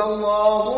الله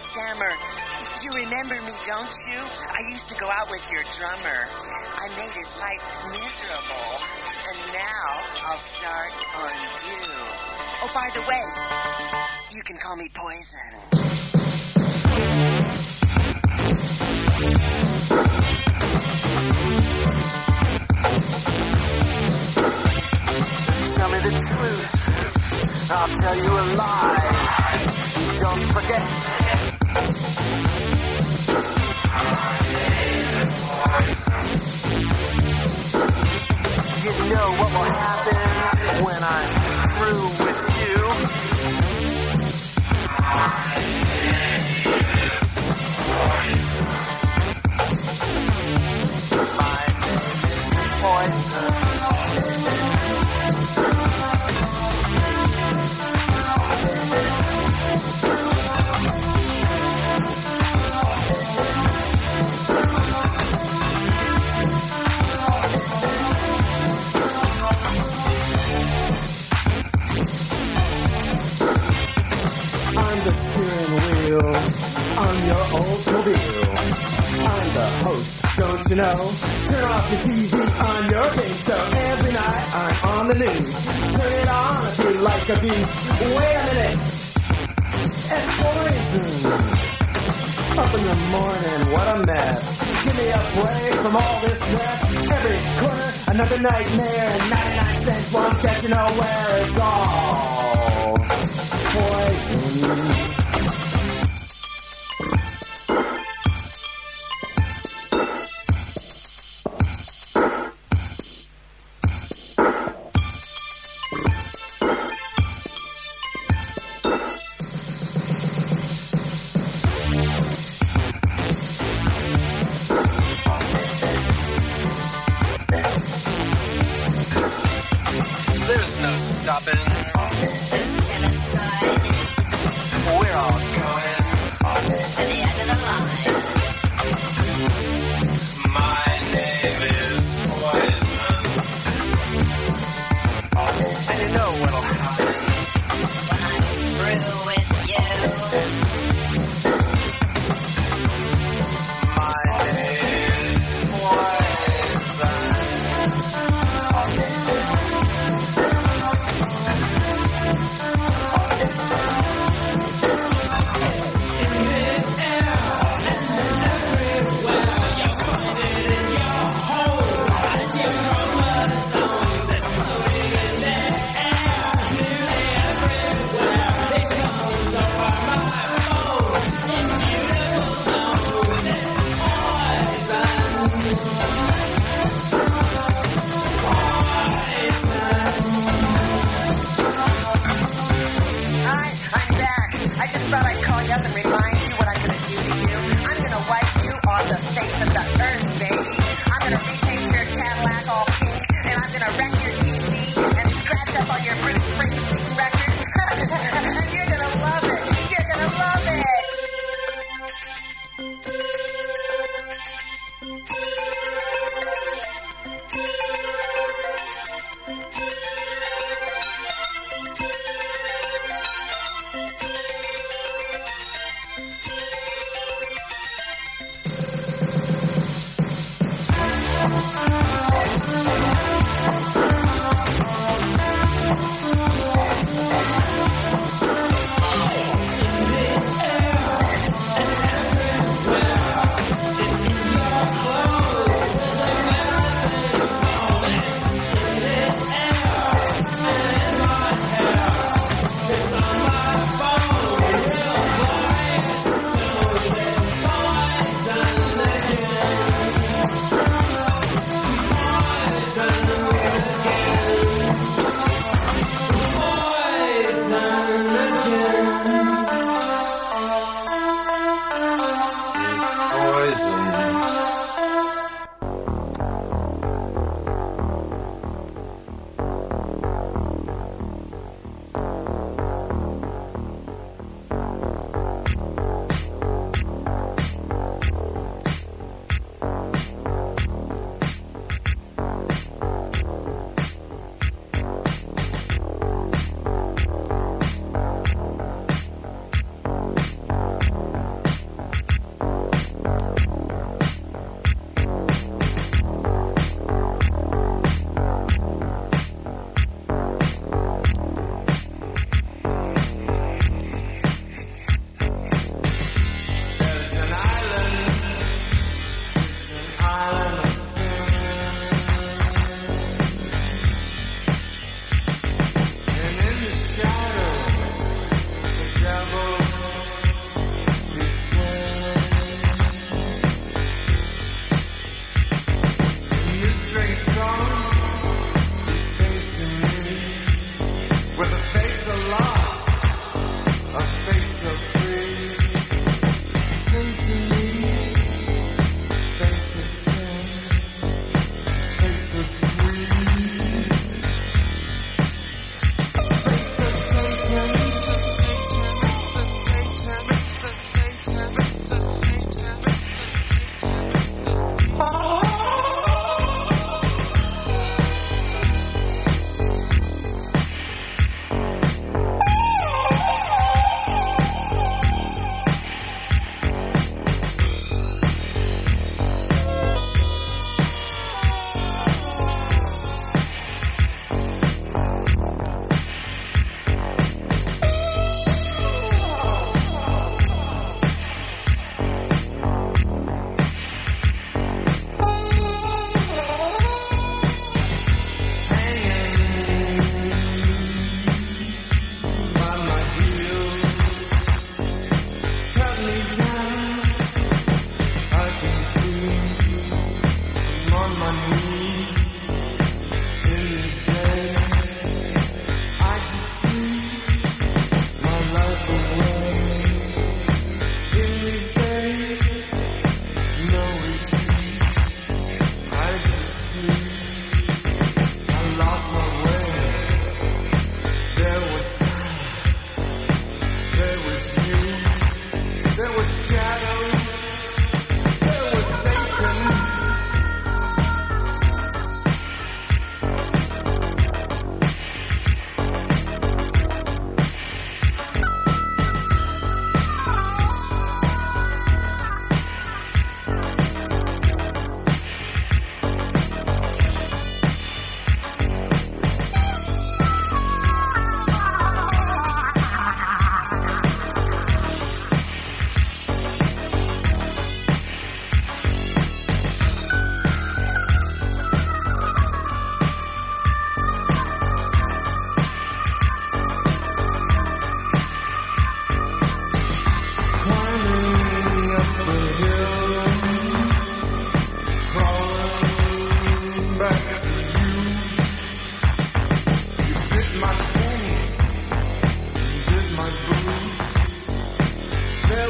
Stammer. You remember me, don't you? I used to go out with your drummer. I made his life miserable. And now I'll start on you. Oh, by the way, you can call me Poison. Tell me the truth. I'll tell you a lie. Don't forget. You know? Turn off the TV on your big so Every night I'm on the news. Turn it on if you like a beast. Wait a minute. It's poison. Up in the morning, what a mess. Give me a break from all this stress. Every corner, another nightmare. 99 cents won't get you nowhere. It's all poison.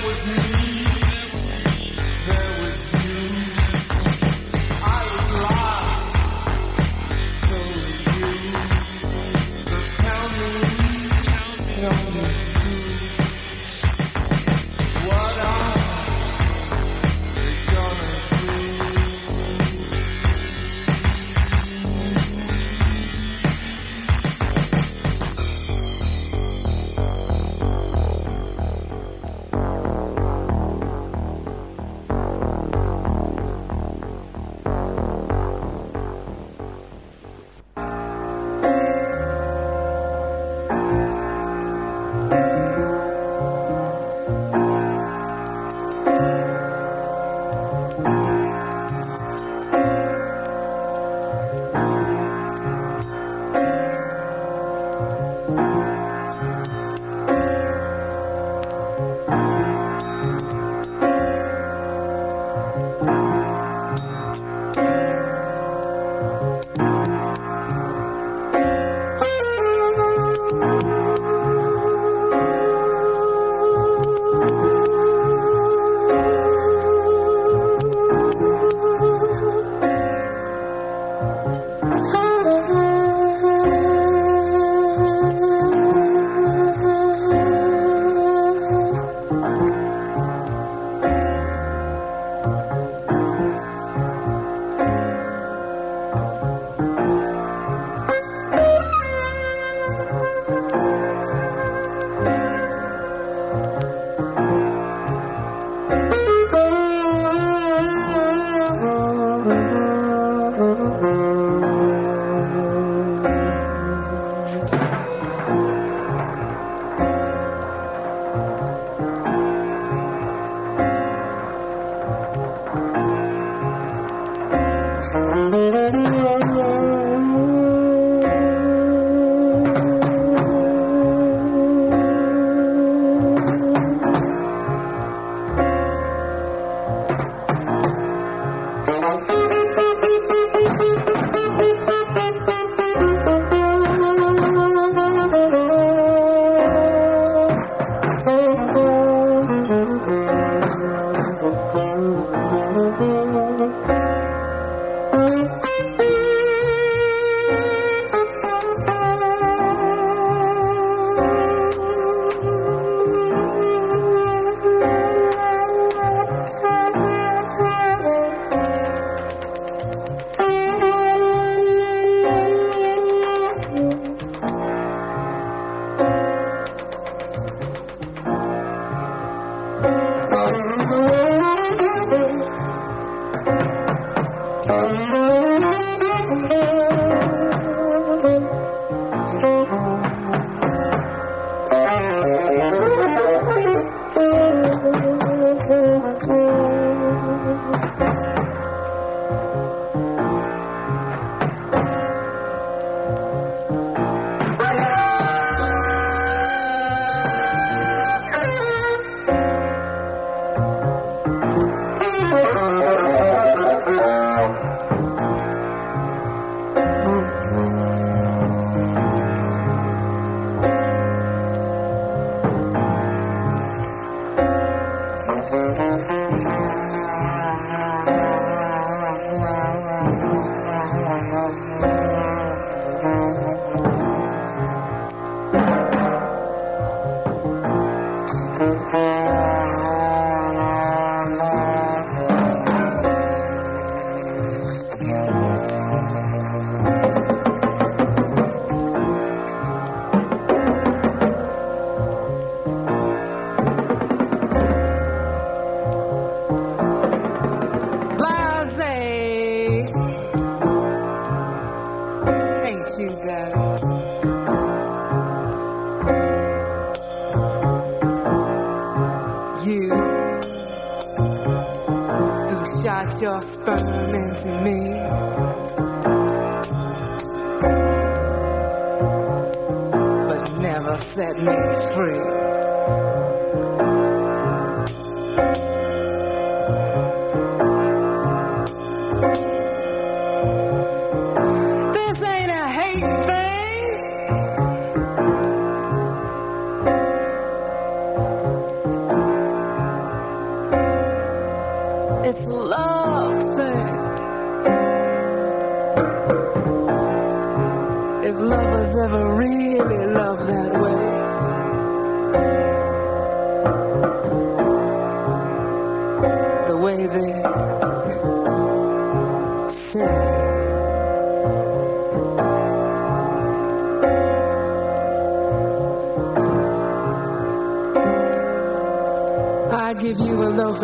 was me.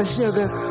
Sugar.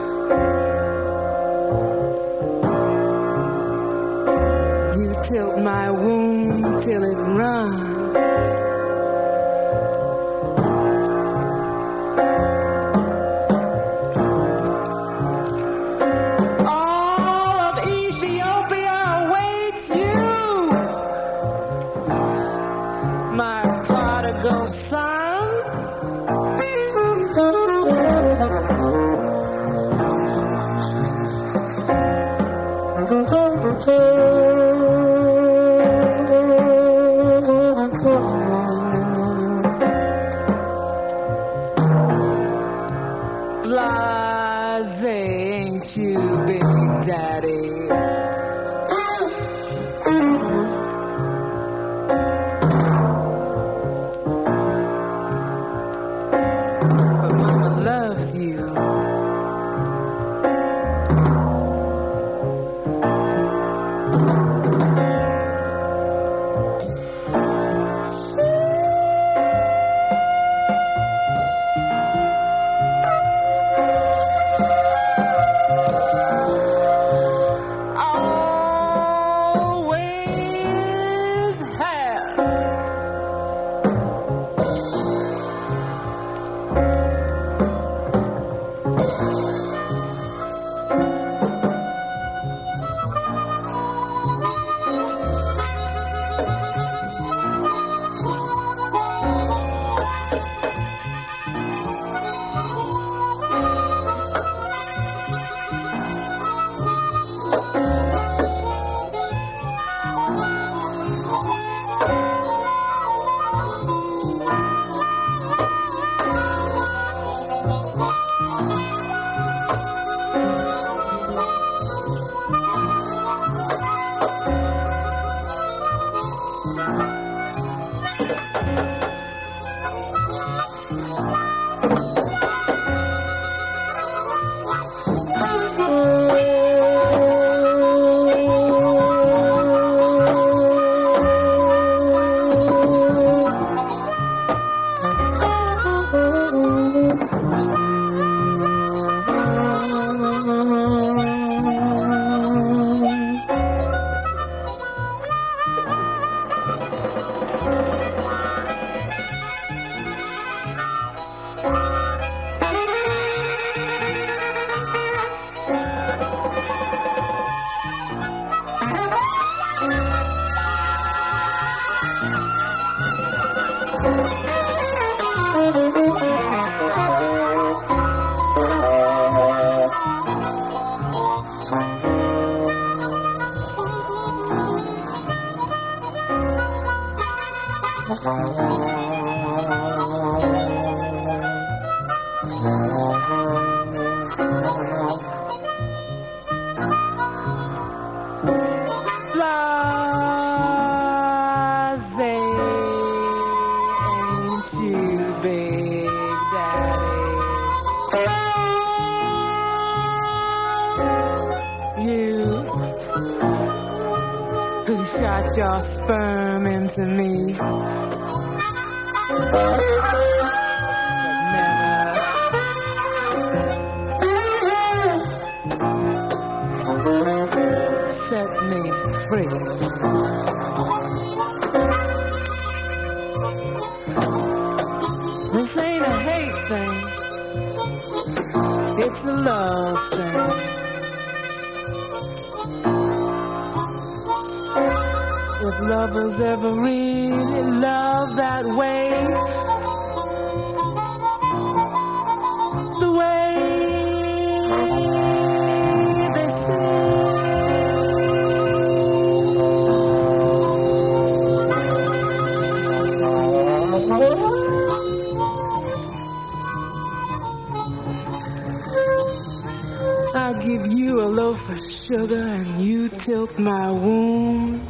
Give you a loaf of sugar and you tilt my womb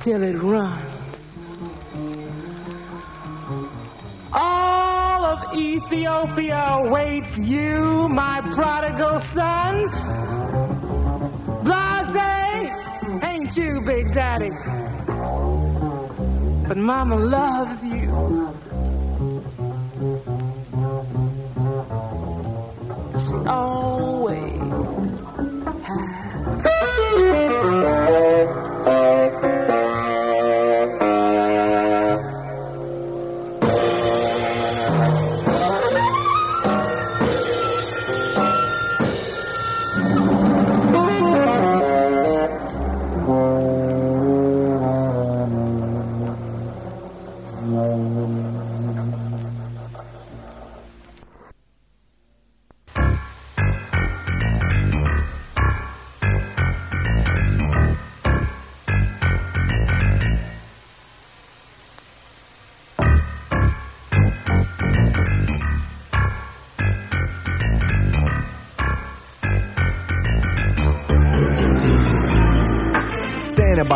till it runs. All of Ethiopia waits you, my prodigal son. Blase, ain't you, Big Daddy? But Mama loves you. She always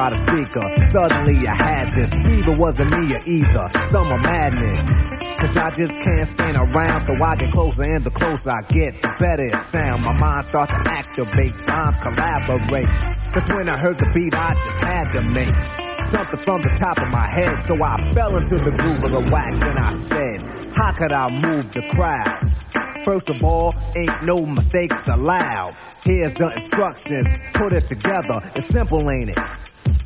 by the speaker, suddenly I had this fever wasn't me either. Summer madness. Cause I just can't stand around, so I get closer and the closer I get, the better it sound. My mind starts to activate, rhymes collaborate. Cause when I heard the beat, I just had to make something from the top of my head. So I fell into the groove of the wax and I said, how could I move the crowd? First of all, ain't no mistakes allowed. Here's the instructions, put it together. It's simple, ain't it?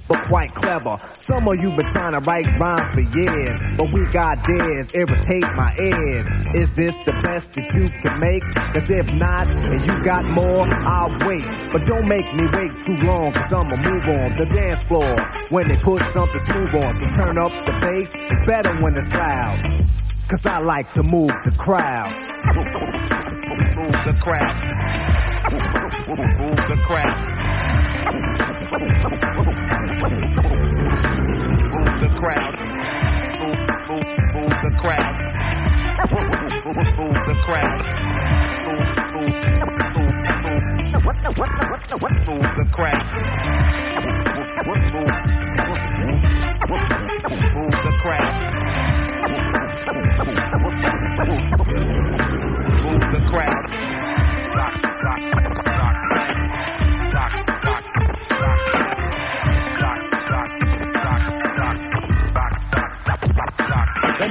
But quite clever. Some of you been trying to write rhymes for years, but we got dares, irritate my ears. Is this the best that you can make? Cause if not, and you got more, I'll wait. But don't make me wait too long, cause I'ma move on the dance floor when they put something smooth on. So turn up the bass, it's better when it's loud. Cause I like to move the crowd. Move the crowd. Move the crowd. Move the crowd. Move, move, move the crowd. Move, move the crowd. Move, move, move, move. What the, what the, what the, what? Move the crowd. Move, move, move, move the crowd. Move the crowd. Rock, rock,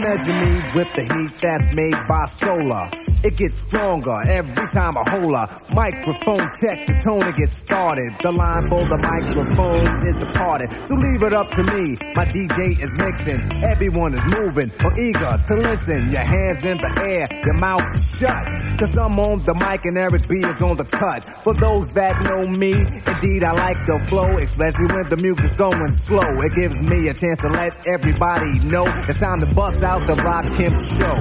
measure me with the heat that's made by solar. It gets stronger every time I hold a microphone check. The tone it gets started. The line for the microphone is departed. So leave it up to me. My DJ is mixing. Everyone is moving or eager to listen. Your hands in the air, your mouth shut. Cause I'm on the mic and Eric B is on the cut. For those that know me, indeed I like the flow, especially when the music's going slow. It gives me a chance to let everybody know it's time to bust out the Rock Kemp show.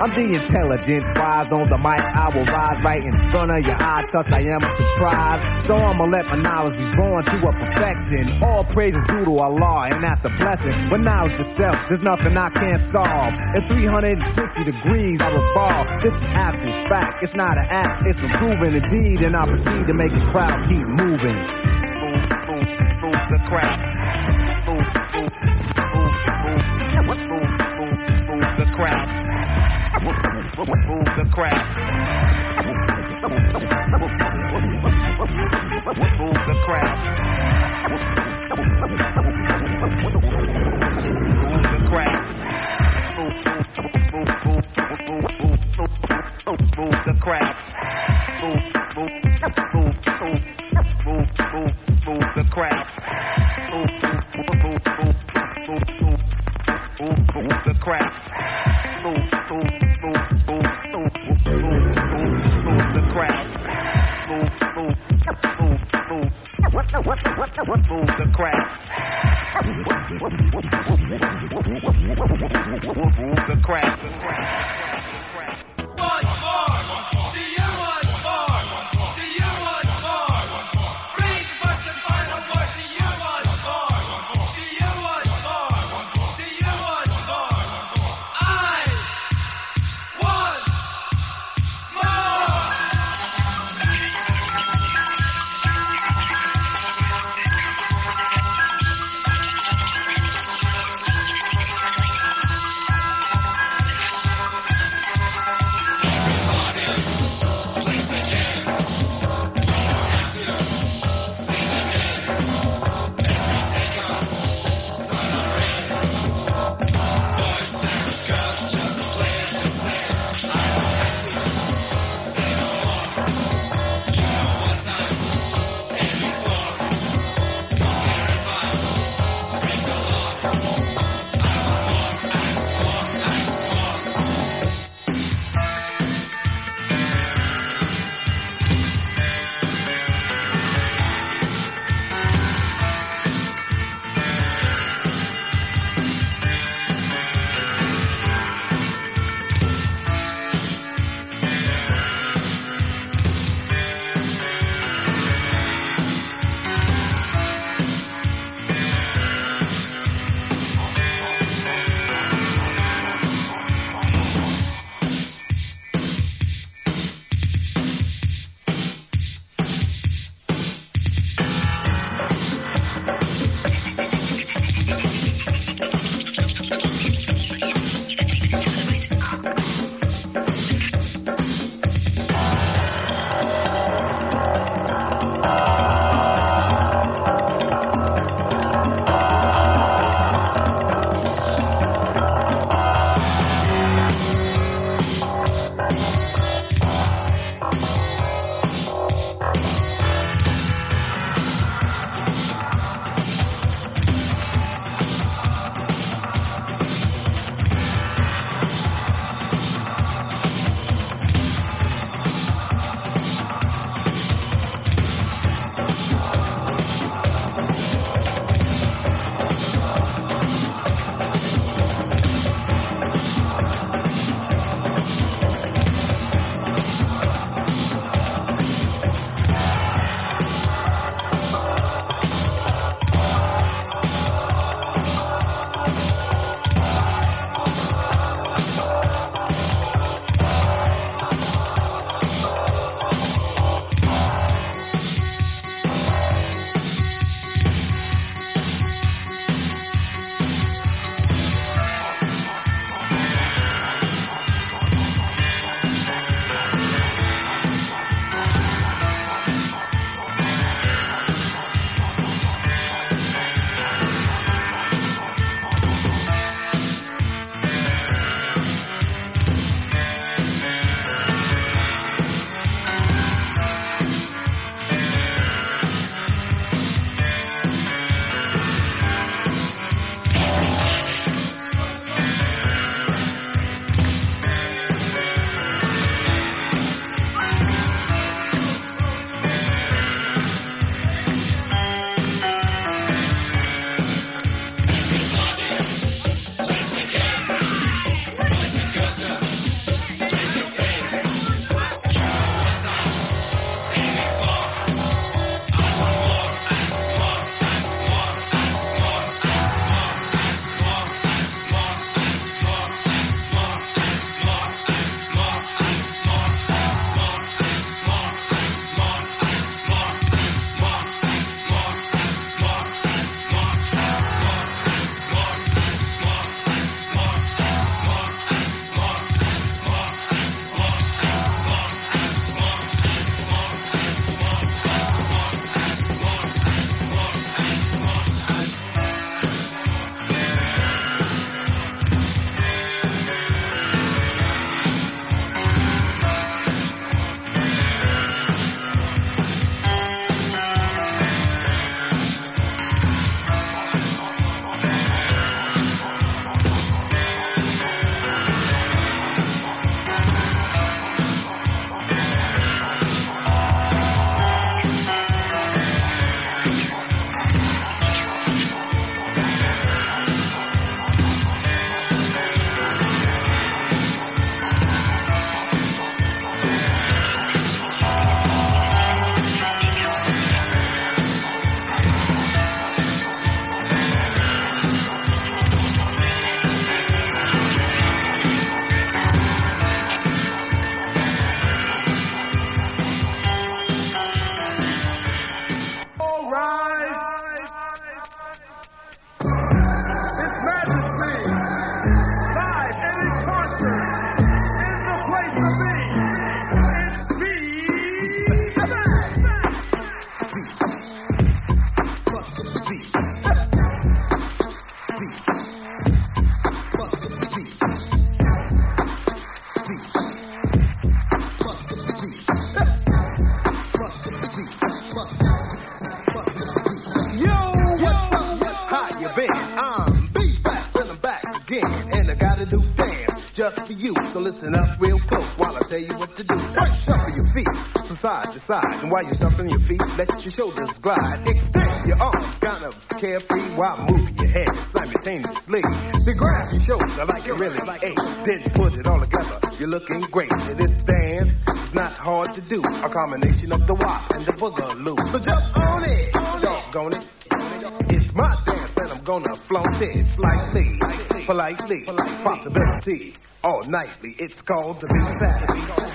I'm the intelligent, wise guys on the mic, I will rise right in front of your eyes, cause I am a surprise. So I'ma let my knowledge be born to a perfection. All praise is due to Allah, and that's a blessing. But knowledge itself, there's nothing I can't solve. In 360 degrees, I revolve. This is actual fact. It's not an act, it's been proven indeed, and I proceed to make the crowd keep moving. Move, move, move the crowd. Move, move, move the crowd. Move the crowd. Move the crowd. Move the crowd. Move the crowd. Move the crowd. Side. And while you're shuffling your feet, let your shoulders glide. Extend your arms, kind of carefree while moving your head simultaneously. Then grab your shoulder like you really ate. Then put it all together. You're looking great. And this dance is not hard to do. A combination of the wop and the boogaloo. So jump on it. Doggone it. It's my dance and I'm gonna flaunt it slightly, politely, possibility, all nightly. It's called the Big Fat.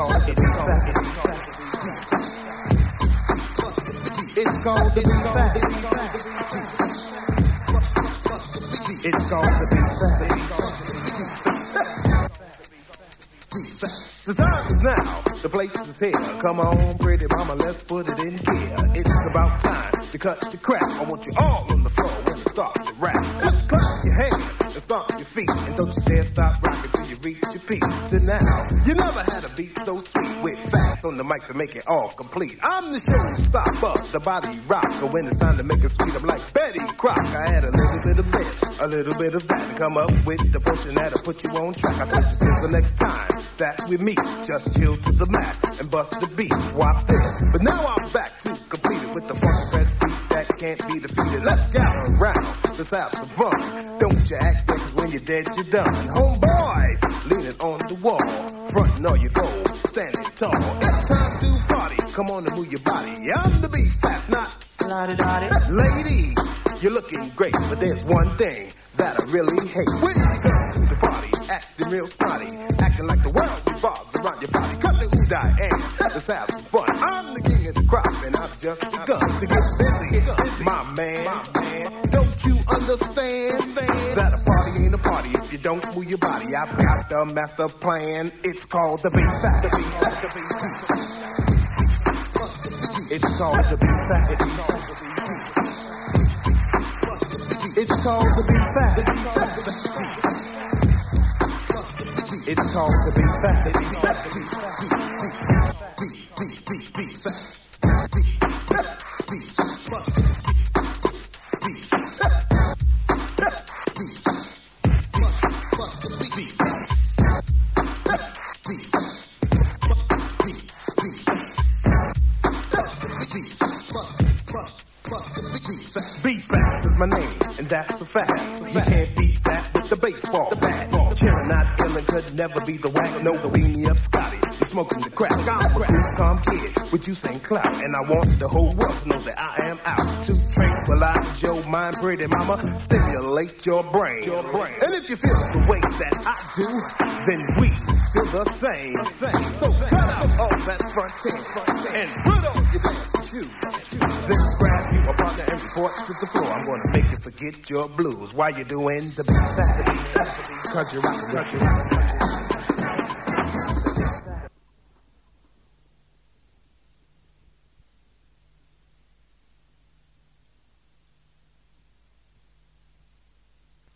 It's called the Big Fat. It's called the Big Fat. The time is now. The place is here. Come on, pretty mama, let's put it in gear. It's about time to cut the crap. I want you all on the floor when you start to rap. Just clap your hands and stomp your feet. And don't you dare stop rocking reach your peak. To now, you never had a beat so sweet with facts on the mic to make it all complete. I'm the showstopper, the body rocker. When it's time to make it sweet, I'm like Betty Crock. I had a little bit of this, a little bit of that, and come up with the potion that'll put you on track. I told you till the next time that we meet, just chill to the max and bust the beat. Wop this, but now I'm back to complete it with the funky fresh beat that can't be defeated. Let's gather around, let's have some fun. Don't you act like when you're dead, you're done. Homeboys, leaning on the wall, frontin' all your gold, standing tall. It's time to party. Come on and move your body. I'm the beat fast, not Ladies, you're looking great, but there's one thing that I really hate. When you come to the party, acting real snotty, acting like the world revolves around your body. Cut the udai and let's have some fun. I'm the king of the crop, and I've just begun to get busy. My man, you understand that a party ain't a party if you don't move your body? I've got the master plan. It's called the Big Fat. It's called the Big Fat. It's called the Big Fat. It's called the Beat never be the whack. No, the beanie up Scotty. You smoking the crack. I'm cool, calm kid with you saying clout. And I want the whole world to know that I am out to tranquilize your mind, pretty mama. Stimulate your brain. And if you feel the way that I do, then we feel the same. same. So cut out all that front end and put on your dancing shoes. Then grab you a partner and report to the floor. I'm gonna make you forget your blues while you're doing the big fat. Cause you're rockin', cause you're rockin'.